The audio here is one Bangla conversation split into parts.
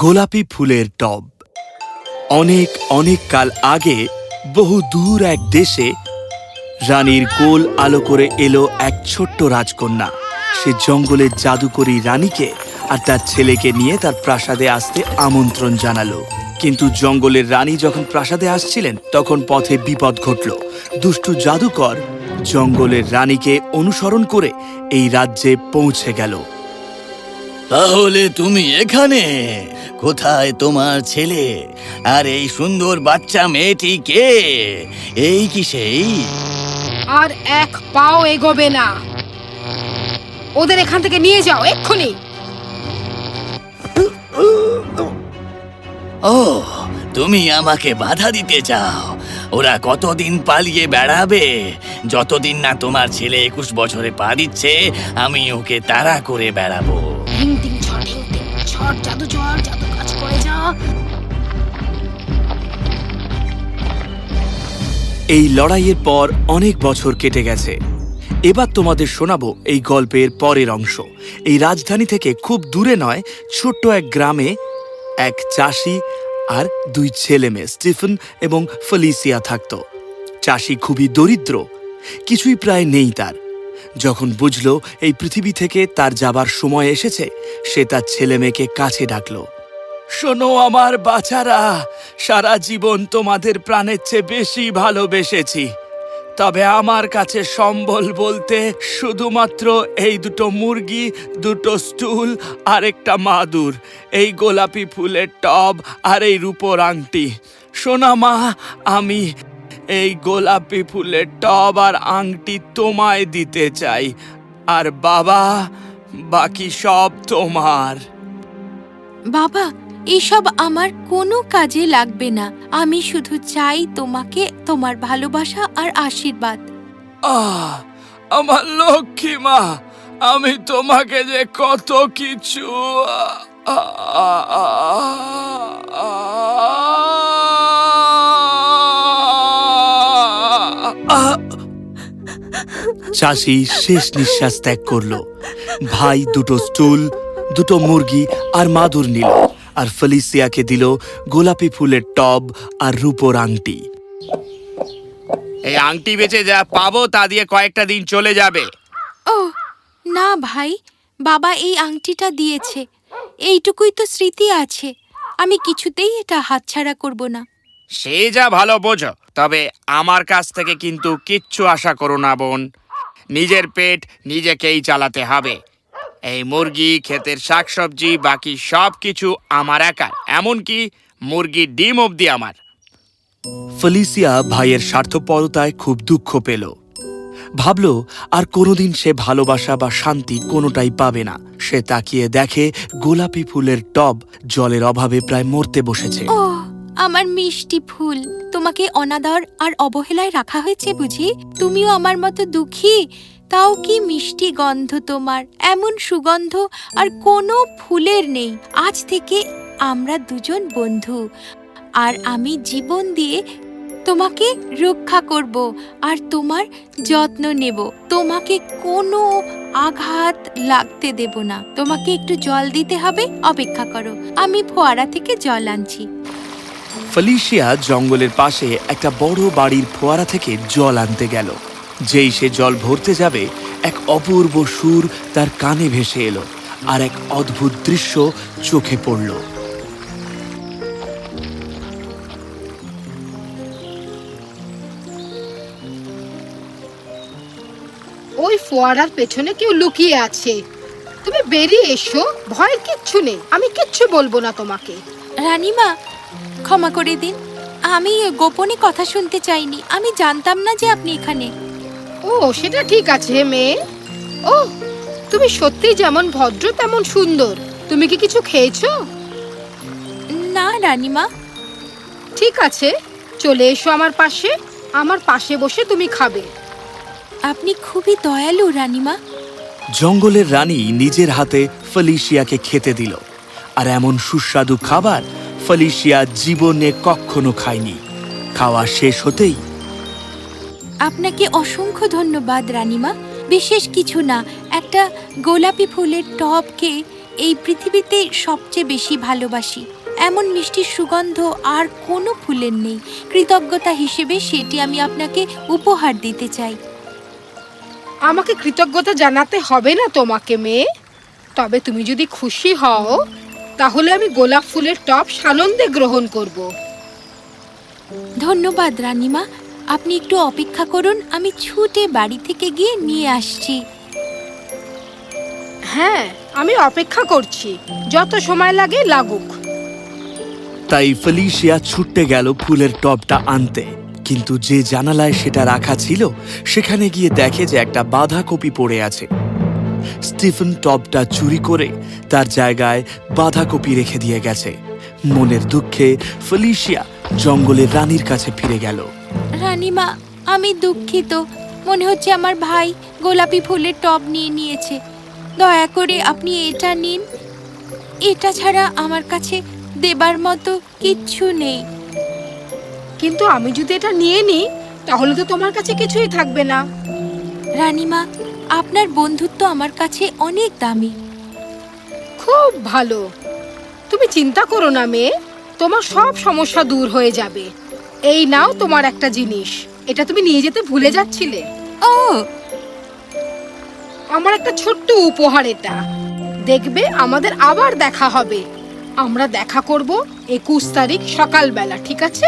গোলাপি ফুলের টব। অনেক অনেক কাল আগে বহু দূর এক দেশে রানীর গোল আলো করে এলো এক ছোট্ট রাজকন্যা। সে জঙ্গলের জাদুকরী রানীকে আর তার ছেলেকে নিয়ে তার প্রাসাদে আসতে আমন্ত্রণ জানালো। কিন্তু জঙ্গলের রানী যখন প্রাসাদে আসছিলেন, তখন পথে বিপদ ঘটল। দুষ্টু জাদুকর জঙ্গলের রানীকে অনুসরণ করে এই রাজ্যে পৌঁছে গেল। তাহলে তুমি এখানে? কোথায় তোমার ছেলে? আর এই সুন্দর বাচ্চা মেয়েটি কে? এই কি সেই? আর এক পাও এগোবে না। ওদের এখান থেকে নিয়ে যাও এক্ষুনি। ও তুমি আমাকে বাধা দিতে চাও। ওরা কতদিন পালিয়ে বেড়াবে? যতদিন না তোমার ছেলে একুশ বছরে পা দিচ্ছে আমি ওকে তাড়া করে বেড়াবো। টিং টিং জাদু জাদু কাজ করে যা। এই লড়াইয়ের পর অনেক বছর কেটে গেছে। এবার তোমাদের শোনাবো এই গল্পের পরের অংশ। এই রাজধানী থেকে খুব দূরে নয়, ছোট্ট এক গ্রামে এক চাষি আর দুই ছেলে মেয়ে, স্টিফেন এবং ফলিসিয়া থাকত। চাষি খুবই দরিদ্র, কিছুই প্রায় নেই তার। যখন বুঝলো এই পৃথিবী থেকে তার যাবার সময় এসেছে, সে তার ছেলে মেয়েকে কাছে ডাকল, শোনো আমার বাচ্চারা সারা জীবন তোমাদের প্রাণের চেয়ে বেশি ভালোবেসেছি। তবে আমার কাছে সম্বল বলতে শুধুমাত্র এই দুটো মুরগি, দুটো স্টুল আর একটা মাদুর, এই গোলাপি ফুলের টব আর এই রূপোর আংটি। শোনা মা, আমি এই গোলাপি ফুলের টব আর আংটি তোমায় দিতে চাই আর বাবা বাকি সব তোমার বাবা এসব আমার কোনো কাজে লাগবে না আমি শুধু চাই তোমাকে তোমার ভালোবাসা আর আশীর্বাদ আহ আমার লক্ষ্মী মা আমি তোমাকে যে কত কিছু আ- আ- আ- আ- চাষি শেষ নিঃশ্বাস ত্যাগ করল। ভাই দুটো স্টুল দুটো মুরগি আর মাদুর নিল আর ফেলিসিয়াকে দিল গোলাপি ফুলের টব আর রূপোর আংটি। এই আংটি বেচে যা পাবো তা দিয়ে কয়েকটা দিন চলে যাবে। ও না ভাই বাবা এই আংটিটা দিয়েছে। এইটুকুই তো স্মৃতি আছে। আমি কিছুতেই এটা হাতছাড়া করব না। সে যা ভালো বোঝো তবে আমার কাছ থেকে কিন্তু কিচ্ছু আশা করো না বোন। নিজের পেট নিজেকেই চালাতে হবে। এই মুরগি ক্ষেতের শাকসবজি বাকি সব কিছু আমার একার। এমনকি মুরগির ডিম অবধি আমার। ফেলিসিয়া ভাইয়ের স্বার্থপরতায় খুব দুঃখ পেল। ভাবল আর কোনোদিন সে ভালোবাসা বা শান্তি কোনোটাই পাবে না। সে তাকিয়ে দেখে গোলাপি ফুলের টব জলের অভাবে প্রায় মরতে বসেছে। আমার মিষ্টি ফুল, তোমাকে অনাদর আর অবহেলায় রাখা হয়েছে বুঝি? তুমিও আমার মতো দুঃখী? তাও কি মিষ্টি গন্ধ তোমার? এমন সুগন্ধ আর কোনো ফুলের নেই। আজ থেকে আমরা দুজন বন্ধু। আর আমি জীবন দিয়ে তোমাকে রক্ষা করব আর তোমার যত্ন নেব। তোমাকে কোনো আঘাত লাগতে দেব না। তোমাকে একটু জল দিতে হবে, অপেক্ষা করো। আমি ফোয়ারা থেকে জল আনছি। ফেলিশিয়া জঙ্গলের পাশে একটা বড় বাড়ির ফোয়ারা থেকে জল আনতে গেল। যেই সে জল ভরতে যাবে এক অপূর্ব সুর তার কানে ভেসে এলো আর এক অদ্ভুত দৃশ্য চোখে পড়ল। ওই ফোয়ারার পেছনে কেউ লুকিয়ে আছে। তুমি বেরিয়ে এসো ভয়ের কিচ্ছু নেই আমি কিচ্ছু বলব না তোমাকে। রানীমা ক্ষমা করে দিন। আমি গোপনে কথা শুনতে চাইনি। আমি জানতাম না যে আপনি এখানে। ও সেটা ঠিক আছে মেয়ে। ও তুমি সত্যি যেমন ভদ্র তেমন সুন্দর। তুমি কি কিছু খেয়েছো? না রানিমা। ঠিক আছে চলে এসো আমার পাশে। আমার পাশে বসে তুমি খাবে। আপনি খুবই দয়ালু রানিমা। জঙ্গলের রানী নিজের হাতে ফেলিশিয়াকে খেতে দিল। আর এমন সুস্বাদু খাবার ফেলিশিয়া জীবনে কখনো খায়নি। খাওয়া শেষ হতেই আপনাকে অসংখ্য ধন্যবাদ রানিমা। বিশেষ কিছু না একটা গোলাপি ফুলের টবকে এই পৃথিবীতে সবচেয়ে বেশি ভালোবাসি। এমন মিষ্টির সুগন্ধ আর কোনো ফুলের নেই। কৃতজ্ঞতা হিসেবে সেটি আমি আপনাকে উপহার দিতে চাই। আমাকে কৃতজ্ঞতা জানাতে হবে না তোমাকে মেয়ে। তবে তুমি যদি খুশি হও তাহলে আমি গোলাপ ফুলের টপ সানন্দে গ্রহণ করব। ধন্যবাদ রানীমা। আপনি একটু অপেক্ষা করুন আমি ছুটে বাড়ি থেকে গিয়ে নিয়ে আসছি। হ্যাঁ আমি অপেক্ষা করছি। যত সময় লাগে লাগুক। তাই ফেলিশিয়া ছুটতে গেল ফুলের টবটা আনতে। কিন্তু যে জানালায় সেটা রাখা ছিল সেখানে গিয়ে দেখে যে একটা বাঁধাকপি পড়ে আছে। স্টিফেন টবটা চুরি করে তার জায়গায় বাঁধাকপি রেখে দিয়ে গেছে। মনের দুঃখে ফেলিশিয়া জঙ্গলের রানীর কাছে ফিরে গেল। রানীমা আমি দুঃখিত। মনে হচ্ছে আমার ভাই গোলাপি ফুলের টব নিয়ে নিয়েছে। দয়া করে আপনি এটা নিন। এটা ছাড়া আমার কাছে দেবার মতো কিচ্ছু নেই। কিন্তু আমি যদি এটা নিয়ে নিই তাহলে তো তোমার কাছে কিছুই থাকবে না। রানীমা আপনার বন্ধুত্ব আমার কাছে অনেক দামি। খুব ভালো। তুমি চিন্তা করো না মেয়ে তোমার সব সমস্যা দূর হয়ে যাবে। এই নাও তোমার একটা জিনিস এটা তুমি নিয়ে যেতে ভুলে যাচ্ছিলে। ও। আমার একটা ছোট্ট উপহার এটা। দেখবে আমাদের আবার দেখা হবে। আমরা দেখা করব একুশ তারিখ সকালবেলা ঠিক আছে?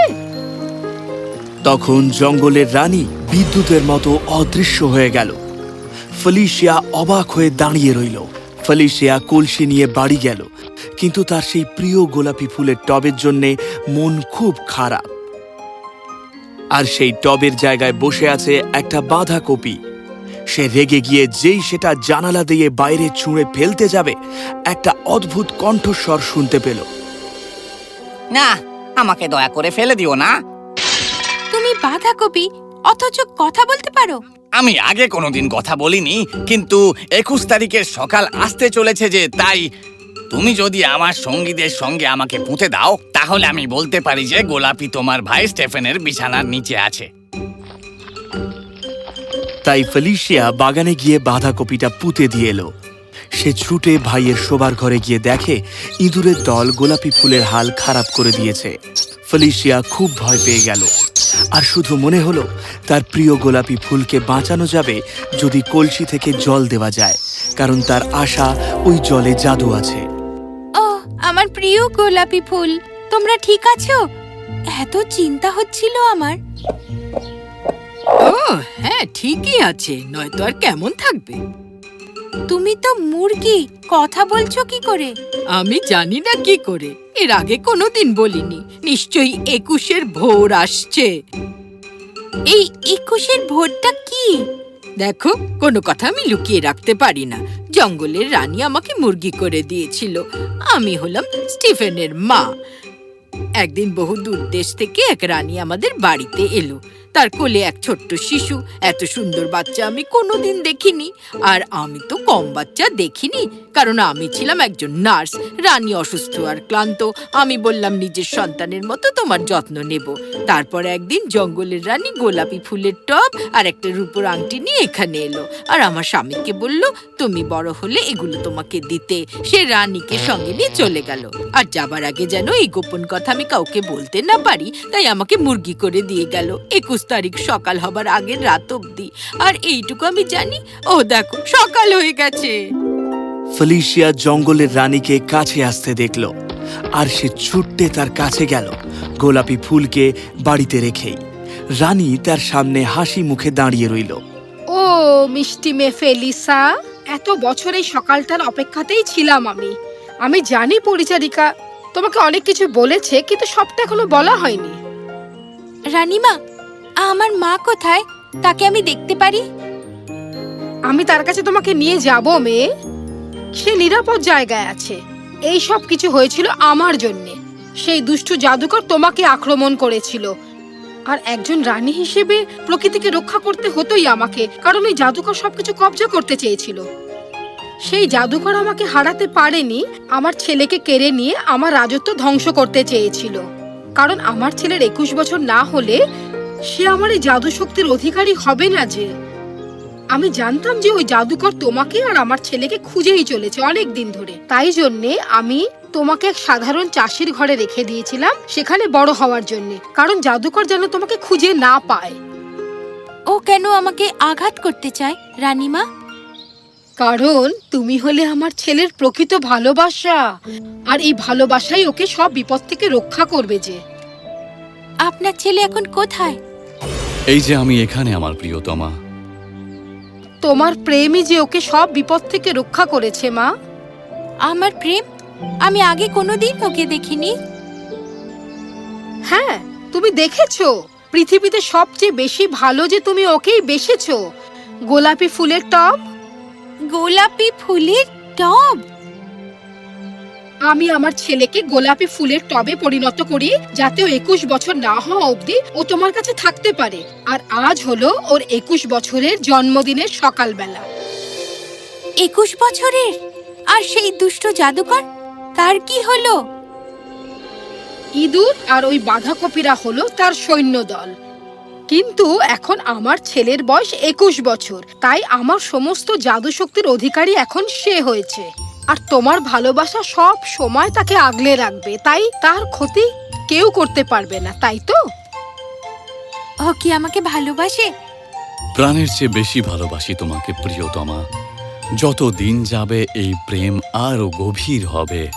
তখন জঙ্গলের রানী বিদ্যুতের মতো অদৃশ্য হয়ে গেল। ফেলিশিয়া অবাক হয়ে দাঁড়িয়ে রইল। ফেলিশিয়া কলসি নিয়ে বাড়ি গেল কিন্তু তার সেই প্রিয় গোলাপি ফুলের টবের জন্যে মন খুব খারাপ। আর সেই টবের জায়গায় বসে আছে একটা বাঁধাকপি। সে রেগে গিয়ে যেই সেটা জানালা দিয়ে বাইরে ছুঁড়ে ফেলতে যাবে একটা অদ্ভুত কণ্ঠস্বর শুনতে পেল। না আমাকে দয়া করে ফেলে দিও না। তুমি বাঁধাকপি অথচ কথা বলতে পারো। আমি আগে কোনোদিন কথা বলিনি, কিন্তু একুশ তারিখের সকাল আসতে চলেছে যে তাই তুমি যদি আমার সঙ্গীদের সঙ্গে আমাকে পুঁতে দাও, তাহলে আমি বলতে পারি যে গোলাপি তোমার ভাই স্টেফেনের বিছানার নিচে আছে। তাই ফেলিশিয়া বাগানে গিয়ে বাঁধাকপিটা পুঁতে দিয়ে এলো। সে ছুটে ভাইয়ের শোবার ঘরে গিয়ে দেখে, ইঁদুরের দল গোলাপি ফুলের হাল খারাপ করে দিয়েছে। ফেলিশিয়া খুব ভয় পেয়ে গেল। আর শুধু মনে হলো তার প্রিয় গোলাপি ফুলকে বাঁচানো যাবে যদি কলসি থেকে জল দেওয়া যায় কারণ তার আশা ওই জলে জাদু আছে। ও আমার প্রিয় গোলাপি ফুল তোমরা ঠিক আছো? এত চিন্তা হচ্ছিল আমার। ও হ্যাঁ ঠিকই আছে নয়তো আর কেমন থাকবে? তুমি তো মুরগি কথা বলছো কি করে? আমি জানি না কি করে এর আগে কোনোদিন বলিনি নিশ্চয়ই একুশের ভোর আসছে। এই একুশের ভোরটা কি? দেখো কোনো কথা আমি লুকিয়ে রাখতে পারি না জঙ্গলের রানী আমাকে মুরগি করে দিয়েছিল আমি হলাম স্টিফেনের মা। একদিন বহু দূর দেশ থেকে এক রানী আমাদের বাড়িতে এলো। তার কোলে এক ছোট্ট শিশু। এত সুন্দর বাচ্চা আমি কোনোদিন দেখিনি। আর আমি তো কম বাচ্চা দেখিনি, কারণ আমি ছিলাম একজন নার্স। রানী অসুস্থ আর ক্লান্ত। আমি বললাম, নিজের সন্তানের মতো তোমার যত্ন নেব। তারপর একদিন জঙ্গলের রানী গোলাপি ফুলের টব আর একটা রূপোর আংটি নিয়ে এখানে এলো। আর আমার স্বামীকে বলল, তুমি বড় হলে এগুলো তোমাকে দিতে। সে রানীকে সঙ্গে নিয়ে চলে গেল। আর যাবার আগে যেন এই গোপন কথা আমি কাউকে বলতে না পারি তাই আমাকে মুরগি করে দিয়ে গেল। একুশ তারিখ সকাল হবার আগের রাত অবধি। আর এইটুকু আমি জানি। ও দেখো সকাল হয়ে গেছে। ফেলিশিয়া জঙ্গলের রানীকে কাছে আসতে দেখল। আর সে ছুটতে তার কাছে গেল গোলাপি ফুলকে বাড়িতে রেখেই। রানী তার সামনে হাসি মুখে দাঁড়িয়ে রইল। ও মিষ্টি মে ফেলিসা এত বছর এই সকালটার অপেক্ষাতেই ছিলাম আমি। আমি জানি পরিচারিকা তোমাকে অনেক কিছু বলেছে কিন্তু সবটা এখনও বলা হয়নি। রানীমা আমার মা কোথায়? তাকে আমি দেখতে পারি? আমি তার কাছে তোমাকে নিয়ে যাব মেয়ে। সে নিরাপদ জায়গায় আছে। এই সব কিছু হয়েছিল আমার জন্যে। সেই দুষ্টু জাদুকর তোমাকে আক্রমণ করেছিল। আর একজন রানী হিসেবে প্রকৃতিকে রক্ষা করতে হতোই আমাকে কারণ ওই জাদুকর সবকিছু কবজা করতে চেয়েছিল। সেই জাদুকর আমাকে হারাতে পারেনি, আমার ছেলেকে কেড়ে নিয়ে আমার রাজত্ব ধ্বংস করতে চেয়েছিল। কারণ আমার ছেলের একুশ বছর না হলে সে আমার এই জাদু শক্তির অধিকারী হবে না যে। আমি জানতাম যে ওই জাদুকর তোমাকে আর আমার ছেলেকে খুঁজেই চলেছে অনেক দিন ধরে। তাই জন্যে আমি তোমাকে এক সাধারণ চাষির ঘরে রেখে দিয়েছিলাম সেখানে বড় হওয়ার জন্য। কারণ জাদুকর যেন তোমাকে খুঁজে না পায়। ও কেন আমাকে আঘাত করতে চায়, রানীমা? কারণ তুমি হলে আমার ছেলের প্রকৃত ভালোবাসা। আর এই ভালোবাসাই ওকে সব বিপদ থেকে রক্ষা করবে যে। আপনার ছেলে এখন কোথায়? এই যে আমি এখানে আমার প্রিয়তমা। তোমার প্রেমই যে ওকে সব বিপদ থেকে রক্ষা করেছে মা। আমার প্রেম? আমি আগে কোনোদিন ওকে দেখিনি। হ্যাঁ তুমি দেখেছ? পৃথিবীতে সবচেয়ে বেশি ভালো যে তুমি ওকেই বেসেছো। গোলাপি ফুলের টব গোলাপি ফুলের টব। আমি আমার ছেলেকে গোলাপি ফুলের টবে পরিণত করি যাতে ও একুশ বছর না হওয়া অবধি ও তোমার কাছে থাকতে পারে। আর আজ হলো ওর একুশ বছরের জন্মদিনের সকালবেলা। একুশ বছরের? আর সেই দুষ্ট জাদুকর? তার কি হলো? ইঁদুর আর ওই বাঁধাকপিরা হলো তার সৈন্যদল। কিন্তু এখন আমার ছেলের বয়স একুশ বছর। তাই আমার সমস্ত জাদু শক্তির অধিকারী এখন সে হয়েছে। আর তোমার ভালোবাসা সব সময় তাকে আগলে রাখবে। তাই তার ক্ষতি কেউ করতে পারবে না তাই তো? ও কি আমাকে ভালোবাসে? প্রাণের চেয়ে বেশি ভালোবাসি তোমাকে প্রিয়তমা। যত দিন যাবে এই প্রেম আরও গভীর হবে।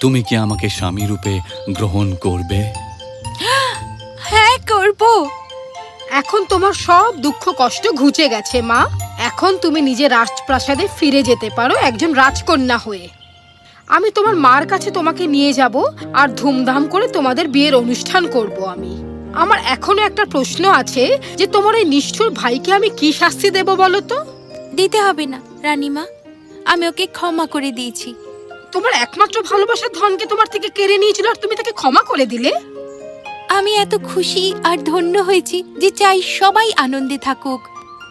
তুমি কি আমাকে স্বামী রূপে গ্রহণ করবে? হ্যাঁ করব। এখন তোমার সব দুঃখ কষ্ট ঘুচে গেছে মা। এখন তুমি নিজের রাজপ্রাসাদে ফিরে যেতে পারো একজন রাজকন্যা হয়ে। আমি তোমার মার কাছে তোমাকে নিয়ে যাব আর ধুমধাম করে তোমাদের বিয়ের অনুষ্ঠান করব আমি। আমার এখনও একটা প্রশ্ন আছে যে তোমার এই নিষ্ঠুর ভাইকে আমি কি শাস্তি দেব বলো তো? দিতে হবে না রানীমা। আমি ওকে ক্ষমা করে দিয়েছি। তোমার একমাত্র ভালোবাসার ধনকে তোমার থেকে কেড়ে নিয়েছিল আর তুমি তাকে ক্ষমা করে দিলে? আমি এত খুশি আর ধন্য হয়েছি যে চাই সবাই আনন্দে থাকুক।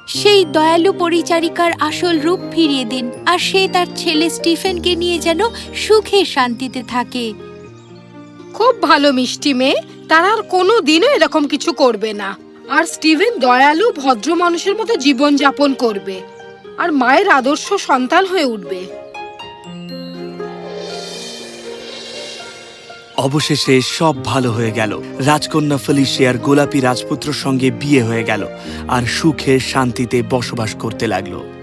সেই দয়ালু পরিচারিকার আসল রূপ ফিরিয়ে দিন আর সে তার ছেলে স্টিফেনকে নিয়ে যেন সুখে শান্তিতে থাকে। খুব ভালো, মিষ্টি মেয়ে। তারা আর কোনো দিনও এরকম কিছু করবে না। আর স্টিভেন দয়ালু, ভদ্র মানুষের মতো জীবন যাপন করবে। আর মায়ের আদর্শ সন্তান হয়ে উঠবে। অবশেষে সব ভালো হয়ে গেল। রাজকন্যা ফেলিশিয়ার গোলাপি রাজপুত্রর সঙ্গে বিয়ে হয়ে গেল আর সুখে শান্তিতে বসবাস করতে লাগল।